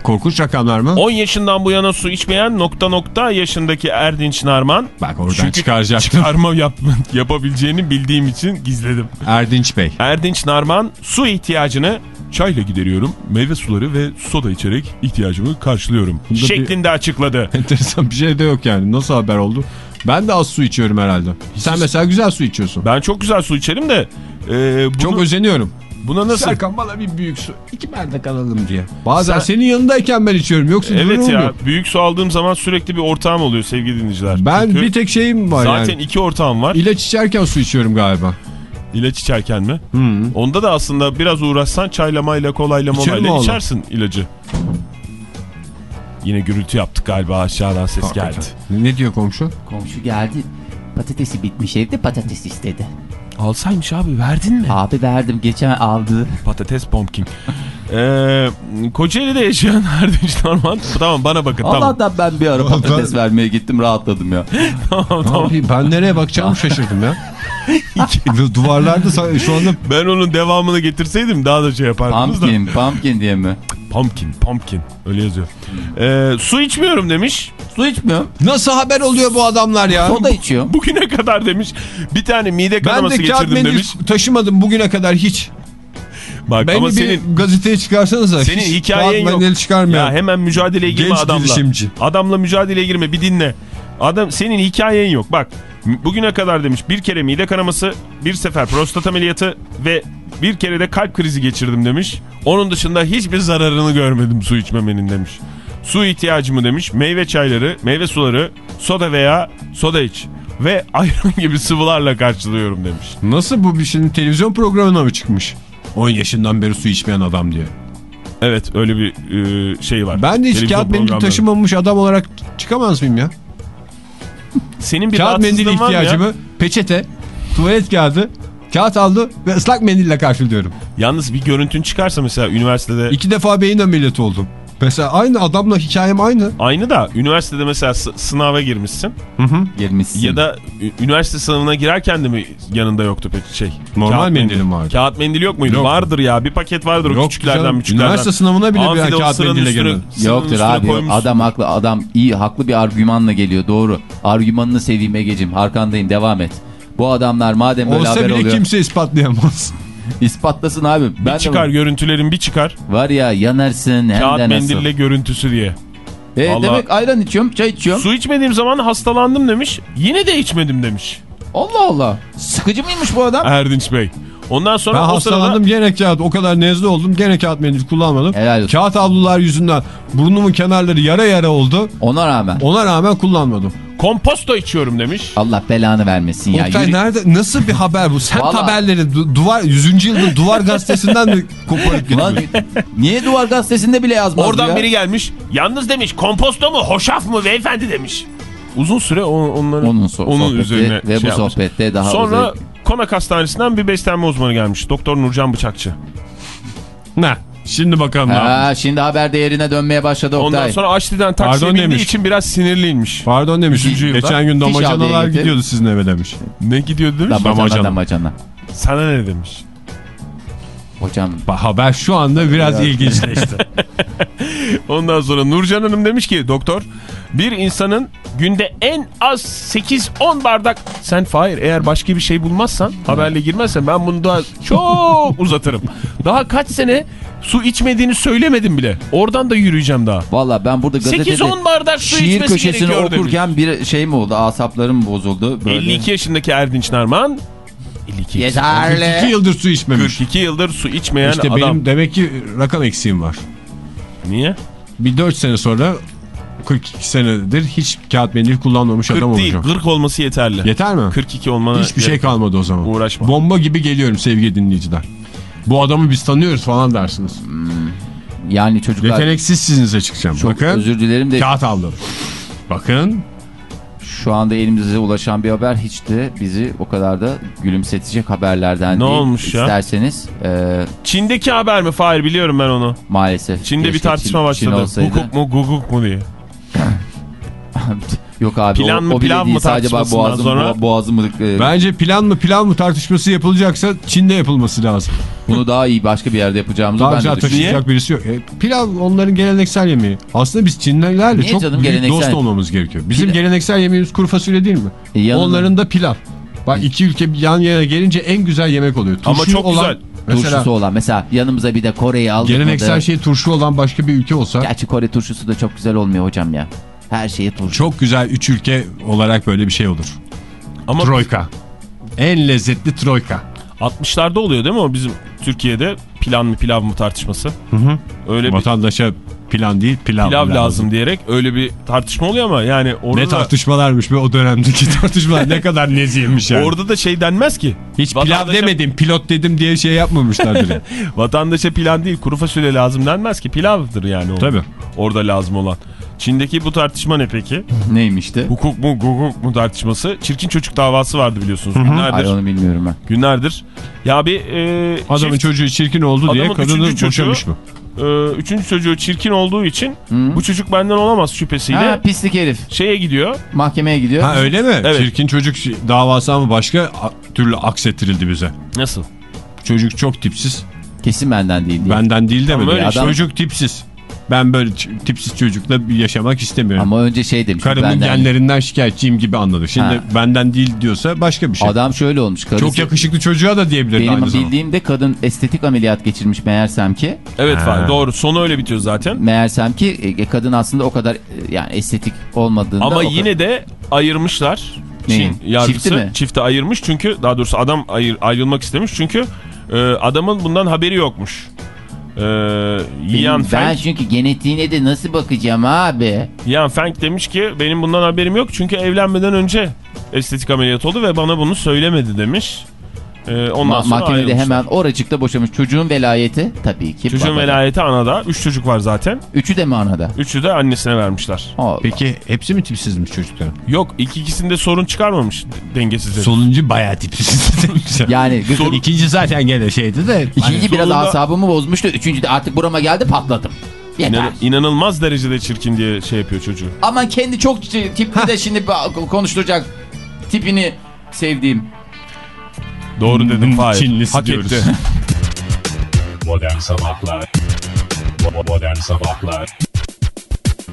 Korkunç rakamlar mı? 10 yaşından bu yana su içmeyen nokta nokta yaşındaki Erdinç Narman. Bak oradan Çünkü çıkaracaktım. çıkarma yap, yapabileceğini bildiğim için gizledim. Erdinç Bey. Erdinç Narman su ihtiyacını çayla gideriyorum. Meyve suları ve soda içerek ihtiyacımı karşılıyorum. Bunda bir- Şeklinde açıkladı. Enteresan bir şey de yok yani. Nasıl haber oldu? Ben de az su içiyorum herhalde. Sen mesela güzel su içiyorsun. Ben çok güzel su içerim de e, bunu, Çok özeniyorum. buna nasıl? Serkan bana bir büyük su. iki bardak alalım diye. Bazen Sen- senin yanındayken ben içiyorum. Yoksa Evet ya yok. büyük su aldığım zaman sürekli bir ortağım oluyor sevgili dinleyiciler. Ben Çünkü bir tek şeyim var zaten yani. iki ortağım var. İlaç içerken su içiyorum galiba. İlaç içerken mi? Onda da aslında biraz uğraşsan çaylamayla kolayla molayla içersin ilacı. Yine gürültü yaptık galiba aşağıdan ses geldi. Ne diyor komşu? Komşu geldi. Patatesi bitmiş evde patates istedi. Alsaymış abi verdin mi? Abi verdim geçen aldı. Patates pumpkin. Ee, Kocaeli'de yaşayan Erdinç Norman. Tamam bana bakın tamam. Allah'tan ben bir ara patates vermeye gittim rahatladım ya. tamam, tamam. Abi ben nereye bakacağımı şaşırdım ya. Duvarlarda şu anda Ben onun devamını getirseydim daha da şey yapardınız da. Pumpkin, pumpkin diye mi? Pumpkin, pumpkin. Öyle yazıyor. Ee, su içmiyorum demiş. Su içmiyorum. nasıl haber oluyor bu adamlar ya? Soda içiyorum. Bugüne kadar demiş. Bir tane mide Ben kanaması de geçirdim mendil demiş. taşımadım bugüne kadar hiç. Bak Beni ama bir senin gazeteye çıkarsanız da senin hikayen yok. çıkarmayan. Ya hemen mücadeleye girme Genç adamla. girişimci. Adamla mücadeleye girme bir dinle. Adam senin hikayen yok. Bak bugüne kadar demiş bir kere mide kanaması, bir sefer prostat ameliyatı ve bir kere de kalp krizi geçirdim demiş. Onun dışında hiçbir zararını görmedim su içmemenin demiş. Su ihtiyacımı demiş. Meyve çayları, meyve suları, soda veya soda iç ve ayran gibi sıvılarla karşılıyorum demiş. Nasıl bu bir şimdi televizyon programına mı çıkmış? 10 yaşından beri su içmeyen adam diye. Evet öyle bir e, şey var. Ben de hiç kağıt programları. taşımamış adam olarak çıkamaz mıyım ya? Senin bir kağıt mendil rahatsızlığın var mı ya? ihtiyacımı peçete, tuvalet kağıdı, kağıt aldı ve ıslak mendille karşılıyorum. Yalnız bir görüntün çıkarsa mesela üniversitede İki defa beyin ameliyatı oldum. Mesela aynı adamla hikayem aynı. aynı da üniversitede mesela sınava girmişsin Girmişsin. ya da üniversite sınavına girerken de mi yanında yoktu peki şey? Normal Kağıt mendilim mendil. vardı. Kağıt mendil yok muydu? Yok. Vardır ya bir paket vardır o Yok küçüklerden canım, küçüklerden. Üniversite sınavına bile Amfide bir kağıt girdim. sıranın Yoktur abi. koymuşsun. Adam haklı. Adam iyi haklı bir argümanla geliyor. Doğru. Argümanını seveyim Ege'cim. Arkandayım. Devam et. Bu adamlar madem böyle Olsa haber bile oluyor. kimse ispatlayamaz. İspatlasın abi. Ben Bir de- çıkar görüntülerin bir çıkar. Var ya yanarsın Kağıt de nasıl. mendille görüntüsü diye. E, Vallahi- Demek ayran içiyorum, çay içiyorum. Su içmediğim zaman hastalandım demiş. Yine de içmedim demiş. Allah Allah. Sıkıcı mıymış bu adam? Erdinç Bey. Ondan Ben sonra o hastalandım gene kağıt o kadar nezle oldum gene kağıt mendil kullanmadım. Helal olsun. Kağıt havlular yüzünden burnumun kenarları yara yara oldu. Ona rağmen. Ona rağmen kullanmadım. sırada komposto içiyorum demiş. Allah belanı vermesin ya. Oktay Yürü- nerede nasıl bir haber bu? Semt Vallahi- haberleri du- duvar 100. yılda duvar gazetesinden mi koparıp getiriyor? niye duvar gazetesinde bile yazmaz Oradan ya? biri gelmiş. Yalnız demiş komposto mu hoşaf mı beyefendi demiş. Uzun süre on, onların, Onun, so onun sohbeti üzerine ve şey bu yapmış. sohbette daha Sonra özel- Konak Hastanesi'nden bir beslenme uzmanı gelmiş. Doktor Nurcan Bıçakçı. Ne? Şimdi bakalım ne. Ha, şimdi haber değerine dönmeye başladı Oktay. Ondan sonra Açlı'dan taksiye Pardon bindiği demiş. için biraz sinirliymiş. Pardon demiş. Üçüncü yılda Geçen gün damacanalar gidiyordu sizin eve demiş. Ne gidiyor demiş. Damacana damacana. damacana. Sana ne demiş. Hocam haber şu anda biraz ilginçleşti. Ondan sonra Nurcan Hanım demiş ki doktor bir insanın günde en az 8-10 bardak sen Fahir eğer başka bir şey bulmazsan haberle girmezsen ben bunu daha çok uzatırım. Daha kaç sene su içmediğini söylemedim bile. Oradan da yürüyeceğim daha. valla ben burada gazetede 8-10 bardak su şiir köşesini demiş. okurken bir şey mi oldu? Asaplarım bozuldu. Böyle. 52 yaşındaki Erdinç Narman 52 42 Yeterli. yıldır su içmemiş. 42 yıldır su içmeyen İşte adam. benim demek ki rakam eksiğim var. Niye? Bir 4 sene sonra 42 senedir hiç kağıt mendil kullanmamış 40 adam değil olacağım. 40 olması yeterli. Yeter mi? 42 olmana Hiçbir şey kalmadı o zaman. Uğraşma. Bomba gibi geliyorum sevgili dinleyiciler. Bu adamı biz tanıyoruz falan dersiniz. Yani çocuklar Yeteneksiz sizinize çıkacağım. çok Bakın özür dilerim de kağıt aldım. Bakın şu anda elimize ulaşan bir haber hiç de bizi o kadar da gülümsetecek haberlerden Ne değil. olmuş ya? İsterseniz e, Çin'deki haber mi Fahir biliyorum ben onu. maalesef. Çin'de bir Keşke tartışma Çin- Çin başladı. olsaydı. Hukuk mu guguk mu diye. Yok abi Plan o, mı, o bile pilav değil. mı Sadece bak boğazım, sonra- bo- boğazımı e, bence plan mı plan mı tartışması yapılacaksa Çin'de yapılması lazım. bunu daha iyi başka bir yerde yapacağımızı Daha ben de düşünüyorum. birisi yok. E, pilav onların geleneksel yemeği. Aslında biz Çinlilerle Niye çok canım geleneksel? dost olmamız gerekiyor. Bizim Pilav- geleneksel yemeğimiz kuru fasulye değil mi? E, yanına- Onların da pilav. Bak iki ülke yan yana gelince en güzel yemek oluyor. Ama Turşu çok olan, güzel. Mesela Turşusu olan mesela yanımıza bir de Kore'yi aldık. geleneksel mı da- şey turşu olan başka bir ülke olsa Gerçi Kore turşusu da çok güzel olmuyor hocam ya. Her şeye turşu. çok güzel üç ülke olarak böyle bir şey olur. Ama Troika. En lezzetli troika. 60'larda oluyor değil mi o bizim Türkiye'de plan mı pilav mı tartışması. Öyle bir Vatandaşa plan değil pilav, pilav lazım. diyerek öyle bir tartışma oluyor ama yani orada Ne tartışmalarmış be o dönemdeki tartışmalar ne kadar neziymiş yani. orada da şey denmez ki. Hiç pilav Vatandaşa- demedim pilot dedim diye şey yapmamışlardır. yani. Vatandaşa plan değil kuru fasulye lazım denmez ki pilavdır yani o. Tabii. Orada lazım olan. Çin'deki bu tartışma ne peki? Neymiş de? Hukuk mu hukuk mu tartışması. Çirkin çocuk davası vardı biliyorsunuz Ay günlerdir. onu bilmiyorum ben. Günlerdir. Ya bir e, Adamın çift, çocuğu çirkin oldu diye kadını boşamış mı? e, üçüncü çocuğu çirkin olduğu için bu çocuk benden olamaz şüphesiyle Ha pislik herif. şeye gidiyor. Mahkemeye gidiyor. Ha öyle mi? Evet. Çirkin çocuk davası ama başka türlü aksettirildi bize. Nasıl? Çocuk çok tipsiz. Kesin benden değil diye. Benden değil demedi. işte. Çocuk tipsiz. Ben böyle tipsiz çocukla bir yaşamak istemiyorum. Ama önce şey demiş. Karımın benden- genlerinden şikayetçiyim gibi anladı. Şimdi Ha. benden değil diyorsa başka bir şey. Adam şöyle olmuş. Karısı, Çok yakışıklı çocuğa da diyebilirdi Benim aynı zamanda. bildiğimde kadın estetik ameliyat geçirmiş meğersem ki. Evet. Fahir doğru. Sonu öyle bitiyor zaten. Meğersem ki e, kadın aslında o kadar e, yani estetik olmadığında. Ama yine de ayırmışlar. Çin yargısı Çifti mi? çifte ayırmış çünkü daha doğrusu adam ayır, ayrılmak istemiş çünkü e, adamın bundan haberi yokmuş. E, Yan ben Feng, çünkü genetiğine de nasıl bakacağım abi? Yan Feng demiş ki benim bundan haberim yok çünkü evlenmeden önce estetik ameliyat oldu ve bana bunu söylemedi demiş. E, ondan Ma- sonra mahkemede ayrılmışlar. hemen oracıkta boşamış. Çocuğun velayeti tabii ki. Çocuğun babada. velayeti anada. Üç çocuk var zaten. Üçü de mi anada? Üçü de annesine vermişler. Allah. Peki hepsi mi tipsizmiş çocukların? Yok ilk ikisinde sorun çıkarmamış dengesizlik. Sonuncu bayağı tipsiz. Yani Sorun- İkinci zaten gene şeydi de. ikinci biraz sonunda- asabımı bozmuştu. Üçüncü de artık burama geldi patladım. Yeter. İnan- inanılmaz derecede çirkin diye şey yapıyor çocuğu. Aman kendi çok tipli de şimdi konuşturacak tipini sevdiğim. Doğru dedim Fahir. Çinlisi Hak diyoruz. etti. Modern Sabahlar Modern Sabahlar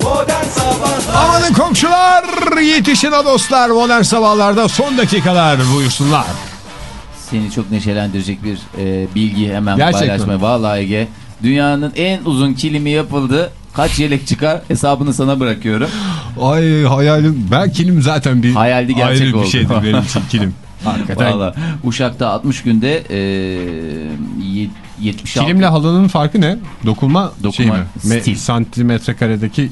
Modern Sabahlar Amanın komşular yetişin ha dostlar modern sabahlarda son dakikalar buyursunlar. Seni çok neşelendirecek bir e, bilgi hemen Gerçekten. paylaşmaya. Vallahi Ege. Dünyanın en uzun kilimi yapıldı. Kaç yelek çıkar hesabını sana bırakıyorum. Ay hayalim ben kilim zaten bir Hayaldi, gerçek ayrı oldu. bir şeydir benim için kilim. Hakikaten. Valla Uşak'ta 60 günde e, ye- 76 Kilimle halının farkı ne? Dokunma, Dokunma, şey mi? Me- stil. santimetre karedeki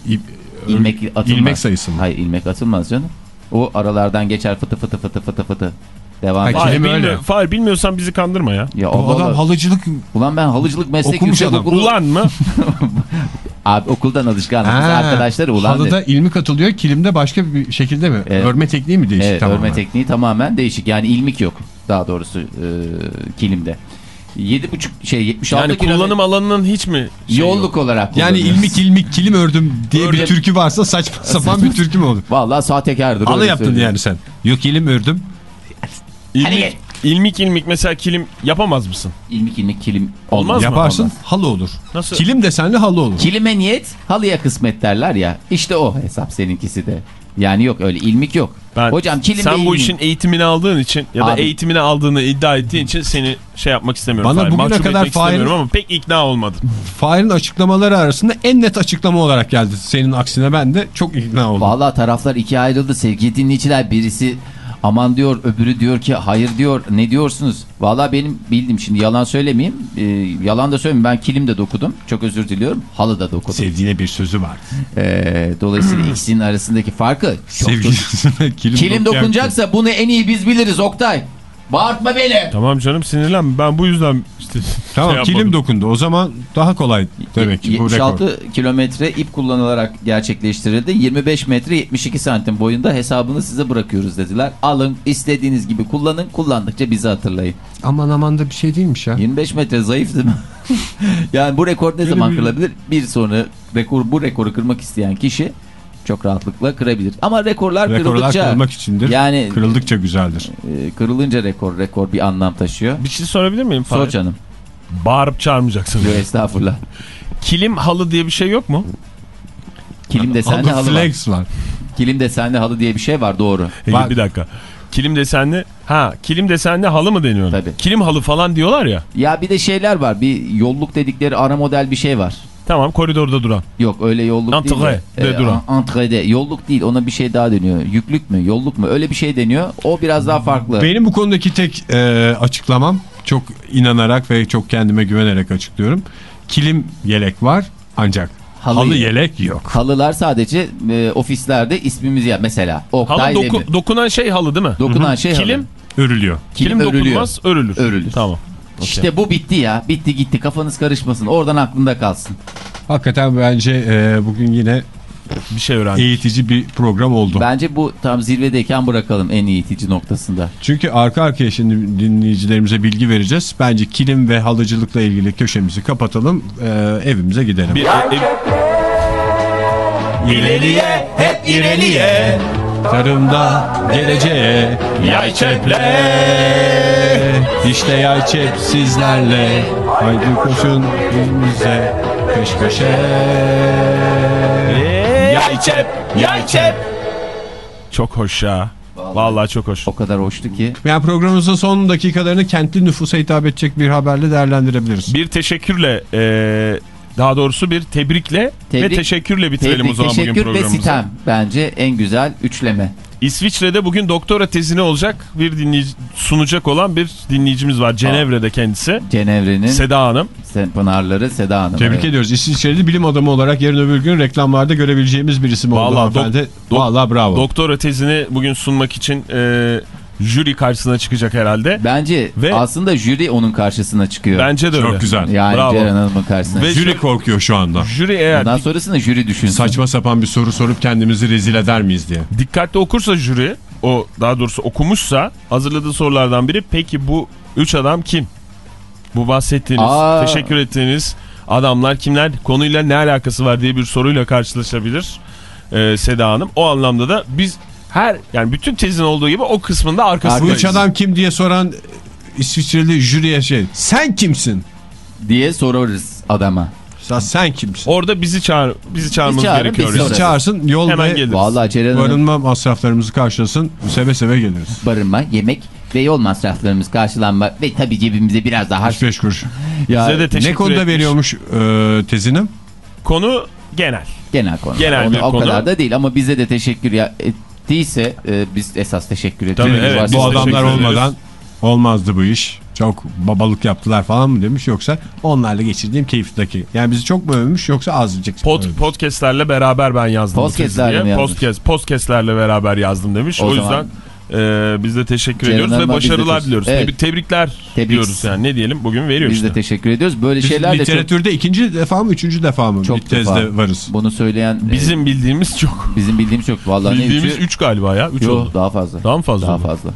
ilmek atılmaz. ilmek sayısı mı? Hayır ilmek atılmaz canım. O aralardan geçer fıtı fıtı fıtı fıtı fıtı. Devam Ha, eder. Fahir, bilmiyor, bilmiyorsan bizi kandırma ya. Ya o adam halıcılık Ulan ben halıcılık meslek Okumuş yüksek adam. okulu. Ulan mı? Abi okuldan alışkanlık. Arkadaşları ulan Halıda dedi. ilmik atılıyor kilimde başka bir şekilde mi? Evet. Örme tekniği mi değişik Evet tamamen? örme tekniği tamamen değişik. Yani ilmik yok daha doğrusu e, kilimde. 7,5 şey 76 Yani kilometre kullanım alanının hiç mi? şey yok? yolluk olarak Yani ilmik ilmik kilim ördüm diye bir Ördüm. türkü varsa saçma sapan bir türkü mü olur? Vallahi sahtekardır. Öyle yaptın söyleyeyim. yani sen. Yok ilim ördüm. İlmik, ilmik ilmik mesela kilim yapamaz mısın? İlmik ilmik kilim Olmaz mı? Yaparsın Olmaz. halı olur. Nasıl? Kilim desenli halı olur. Kilime niyet halıya kısmet derler ya. İşte o hesap seninkisi de. Yani yok öyle ilmik yok. Ben, Hocam kilim sen bu işin eğitimini aldığın için ya da Abi- eğitimini aldığını iddia ettiğin için seni şey yapmak istemiyorum. Bana Fahir. bugüne Mahcup kadar Fahir'in- ama pek ikna olmadım. Fahir'in açıklamaları arasında en net açıklama olarak geldi. Senin aksine ben de çok ikna oldum. Vallahi taraflar ikiye ayrıldı sevgili dinleyiciler. Birisi aman diyor öbürü diyor ki hayır diyor ne diyorsunuz? Vallahi benim bildim şimdi yalan söylemeyeyim. Ee, yalan da söyleyeyim ben kilim de dokudum. Çok özür diliyorum. Halı da dokudum. Sevdiğine bir sözü var. Ee, dolayısıyla ikisinin arasındaki farkı çok. Sevgilisine kilim, Kilim dokunacaksa bunu en iyi biz biliriz Oktay. Bağırtma beni. Tamam canım sinirlenme. Ben bu yüzden işte Tamam şey kilim dokundu. O zaman daha kolay demek ki bu rekor. 76 kilometre ip kullanılarak gerçekleştirildi. 25 metre 72 santim boyunda hesabını size bırakıyoruz dediler. Alın istediğiniz gibi kullanın. Kullandıkça bizi hatırlayın. Aman aman da bir şey değilmiş ya. 25 metre zayıf değil mi? yani bu rekor ne zaman bir- kırılabilir? Bir sonra rekor bu rekoru kırmak isteyen kişi çok rahatlıkla kırabilir. Ama rekorlar, Rekorlar kırıldıkça kırılmak içindir. yani Kırıldıkça güzeldir. e, kırılınca rekor rekor bir anlam taşıyor. Bir şey sorabilir miyim Sor Fahir? canım. Bağırıp çağırmayacaksın. Yo, estağfurullah. Kilim halı diye bir şey yok mu? Kilim desenli Halı halı var. flex var. Kilim desenli halı diye bir şey var doğru. Bak- bir dakika. Kilim desenli ha kilim desenli halı mı deniyor? Tabii. Kilim halı falan diyorlar ya. Ya bir de şeyler var. Bir yolluk dedikleri ara model bir şey var. Tamam koridorda duran. Yok öyle yolluk değil de. Entrée de duran. an- Entré'de. Yolluk değil ona bir şey daha deniyor. Yüklük mü yolluk mu öyle bir şey deniyor. O biraz daha farklı. Benim bu konudaki tek e, açıklamam çok inanarak ve çok kendime güvenerek açıklıyorum. Kilim yelek var ancak Halı halı, yelek. yok. Halılar sadece e, ofislerde ismimizi ya mesela Halı Oktay doku- Demir. dokunan şey halı değil mi? Dokunan şey Kilim, halı. Örülüyor. kilim, Kilim örülüyor. dokunmaz örülür. Örülür. Tamam. İşte bu bitti ya. Bitti gitti. Kafanız karışmasın. Oradan aklında kalsın. Hakikaten bence e, bugün yine bir şey öğrendik. Eğitici bir program oldu. Bence bu tam zirvedeyken bırakalım en eğitici noktasında. Çünkü arka arkaya şimdi dinleyicilerimize bilgi vereceğiz. Bence kilim ve halıcılıkla ilgili köşemizi kapatalım. e, evimize gidelim. Bir, e- İleriye hep ileriye Tarımda geleceğe Yay çeple İşte yay çep sizlerle Haydi koşun bize peş peşe Yay çep yay çep çok hoş ya. Vallahi çok hoş. O kadar hoştu ki. Yani programımızın son dakikalarını kentli nüfusa hitap edecek bir haberle değerlendirebiliriz. Bir teşekkürle e, daha doğrusu bir tebrikle Tebrik- ve teşekkürle bitirelim Tebrik, o zaman bugün teşekkür ve programımızı. sitem bence en güzel üçleme. İsviçre'de bugün doktora tezini olacak bir dinleyici, sunacak olan bir dinleyicimiz var. Cenevre'de kendisi. Cenevre'nin Seda Hanım. Sen Pınarları Seda Hanım. Tebrik Evet. ediyoruz. İsviçreli bilim adamı olarak yarın öbür gün reklamlarda görebileceğimiz bir isim oldu Vallahi hanımefendi. dok- Vallahi bravo. Doktora tezini bugün sunmak için e, jüri karşısına çıkacak herhalde. Bence Ve- aslında jüri onun karşısına çıkıyor. Bence de öyle. Çok güzel. yani Bravo. Ceren Hanım'ın karşısına. Ve- Jüri korkuyor şu anda. Jüri eğer Ondan sonrasında jüri düşünsün. Saçma sapan bir soru sorup kendimizi rezil eder miyiz diye. dikkatli okursa jüri, o daha doğrusu okumuşsa hazırladığı sorulardan biri peki bu üç adam kim? Bu bahsettiğiniz, Aa. teşekkür ettiğiniz adamlar kimler? Konuyla ne alakası var diye bir soruyla karşılaşabilir e, Seda Hanım. O anlamda da biz her yani bütün tezin olduğu gibi o kısmında Bu arkasındayız. üç adam kim diye soran İsviçreli jüriye şey sen kimsin? diye sorarız adama. Sen, sen kimsin? Orada bizi çağır bizi çağırmamız çağırın, gerekiyor. biz yani. sorarız. Çağırsın yol Hemen ve geliriz. Vallahi Ceren Hanım barınma masraflarımızı karşılasın seve seve geliriz. barınma, yemek ve yol masraflarımız karşılanma ve tabii cebimize biraz daha... 65 kuruş. Ya, Bize de teşekkür Ne konuda etmiş. veriyormuş e, tezini? Konu genel. genel konu. Genel Onu- bir o konu. kadar da değil ama bize de teşekkür ya ettiyse e, biz esas teşekkür ediyoruz. Tabii, evet, Bu adamlar olmadan olmazdı bu iş. Çok babalık yaptılar falan mı demiş yoksa onlarla geçirdiğim keyifdeki. Yani bizi çok mu övmüş yoksa azıcık Pod, övmüş? podcastlerle beraber ben yazdım. Podcastlerle mi? Podcast, podcastlerle beraber yazdım demiş. O O, zaman- yüzden e, biz de teşekkür Ceren ediyoruz ve Hanım'a başarılar diliyoruz. Evet. Tebrik- tebrikler Tebrik. diyoruz yani ne diyelim bugün veriyor Biz işte. de teşekkür ediyoruz. Böyle Biz şeyler de çok... literatürde ikinci defa mı üçüncü defa mı Çok bir tezde defa. varız. Bunu söyleyen e, Bizim bildiğimiz çok. bizim bildiğimiz çok. Vallahi ne Bildiğimiz üçü? 3 galiba ya. 3 Yok, oldu. daha fazla. Daha mı fazla Daha oldu? fazla.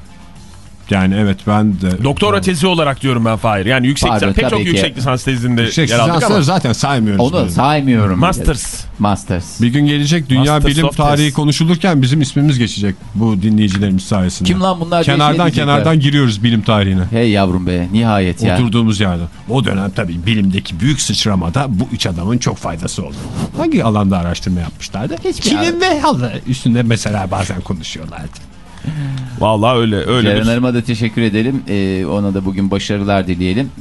Yani evet ben de. Doktora tezi olarak diyorum ben Fahir. Yani yüksek Pardon, lisans, pek çok ki. yüksek lisans tezinde Yüksek yer aldık ama. zaten saymıyoruz. Onu biz. saymıyorum. Masters. Masters. Bir gün gelecek dünya Masters bilim tarihi Test. konuşulurken bizim ismimiz geçecek bu dinleyicilerimiz sayesinde. Kim lan bunlar? diye şey Kenardan kenardan giriyoruz bilim tarihine. Hey yavrum be nihayet ya. Oturduğumuz yerde. O dönem tabii bilimdeki büyük sıçramada bu üç adamın çok faydası oldu. Hangi alanda araştırma yapmışlardı? Kilim ve halı üstünde mesela bazen konuşuyorlardı. Vallahi öyle öyle Ceren. Hanım'a da teşekkür edelim. Ee, ona da bugün başarılar dileyelim.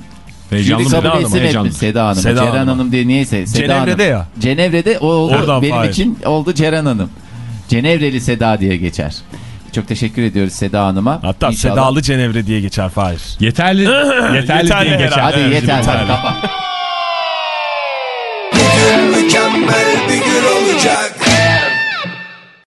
Heyecanlı mı? Heyecanlı. etmiş Seda Hanım. Seda Ceren Hanım'a. Hanım diye niyeyse. Seda Cenevre'de Hanım. ya. Cenevre'de o oldu. Oradan Benim Fahir. için oldu Ceren Hanım. Cenevreli Seda diye geçer. Çok teşekkür ediyoruz Seda Hanım'a. Hatta İnşallah- Sedalı Cenevre diye geçer Fahir. Yeterli, yeterli, Yeterli diye geçer. Hadi Evet, yeter. yeterli. Kapat. Mükemmel bir gün olacak